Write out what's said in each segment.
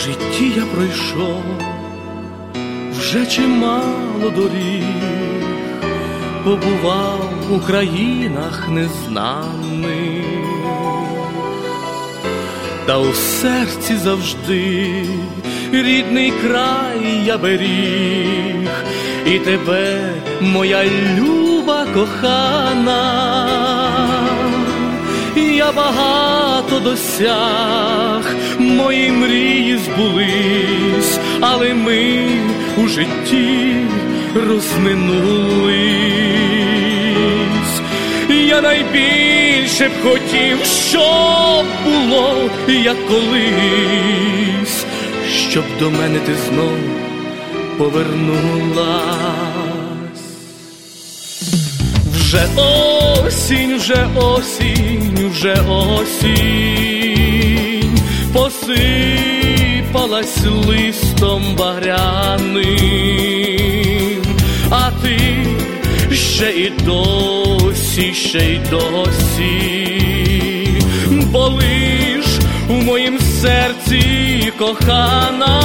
житті я пройшов. Вже чимало доріг, побував у країнах незнаних, та у серці завжди рідний край я беріг, і тебе, моя люба кохана я багато досяг, мої мрії збулись, але ми у житті розминулись. Я найбільше б хотів, щоб було, як колись, щоб до мене ти знов повернулась. Вже осінь, вже осінь, вже осінь, посипалась листом багряним, а ти ще і досі, ще й досі, болиш у моїм серці кохана,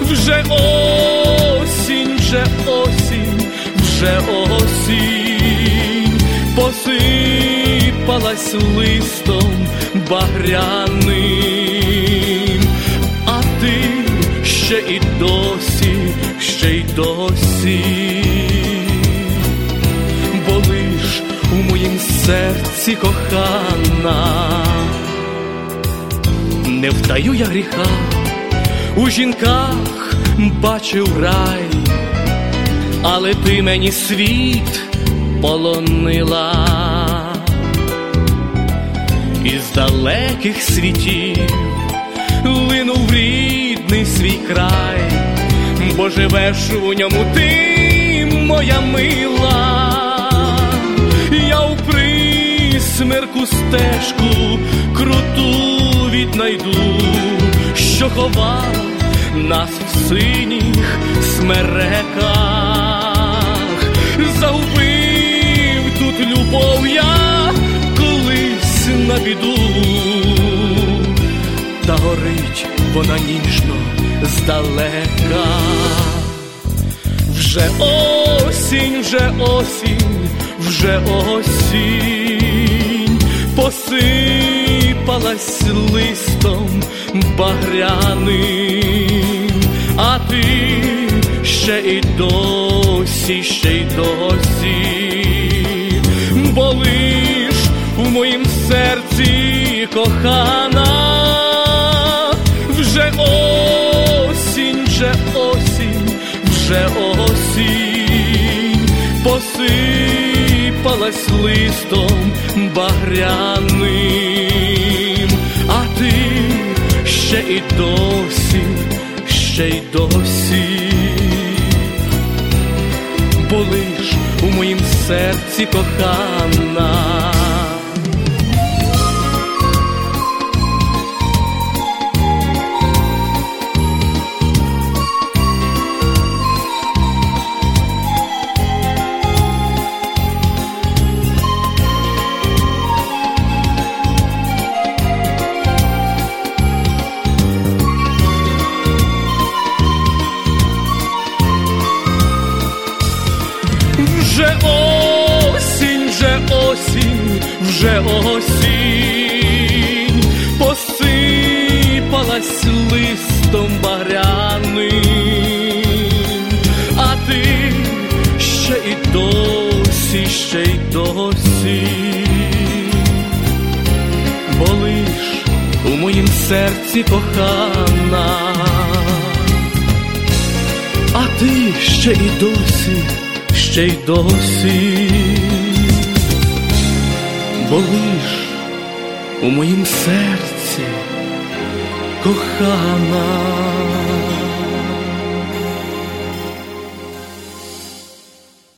вже осінь, вже осінь вже осінь. Посипалась листом багряним, а ти ще і досі, ще й досі, болиш у моїм серці кохана, не втаю я гріха, у жінках бачив рай але ти мені світ полонила. Із далеких світів линув рідний свій край, бо живеш у ньому ти, моя мила, я у присмерку стежку круту віднайду, що ховала нас в синіх смереках загубив тут любов я колись на біду, та горить вона ніжно здалека. Вже осінь, вже осінь, вже осінь, посипалась листом багряним, а ти ще і досі, ще й досі, болиш у моїм серці кохана, вже осінь, вже осінь, вже осінь, посипалась листом багряним, а ти ще і досі, ще й досі болиш у моїм серці кохана. Вже осінь, вже осінь, вже осінь, посипалась листом баряним, а ти ще і досі, ще й досі, болиш у моїм серці кохана, а ти ще і досі ще й досі болиш у моїм серці кохана.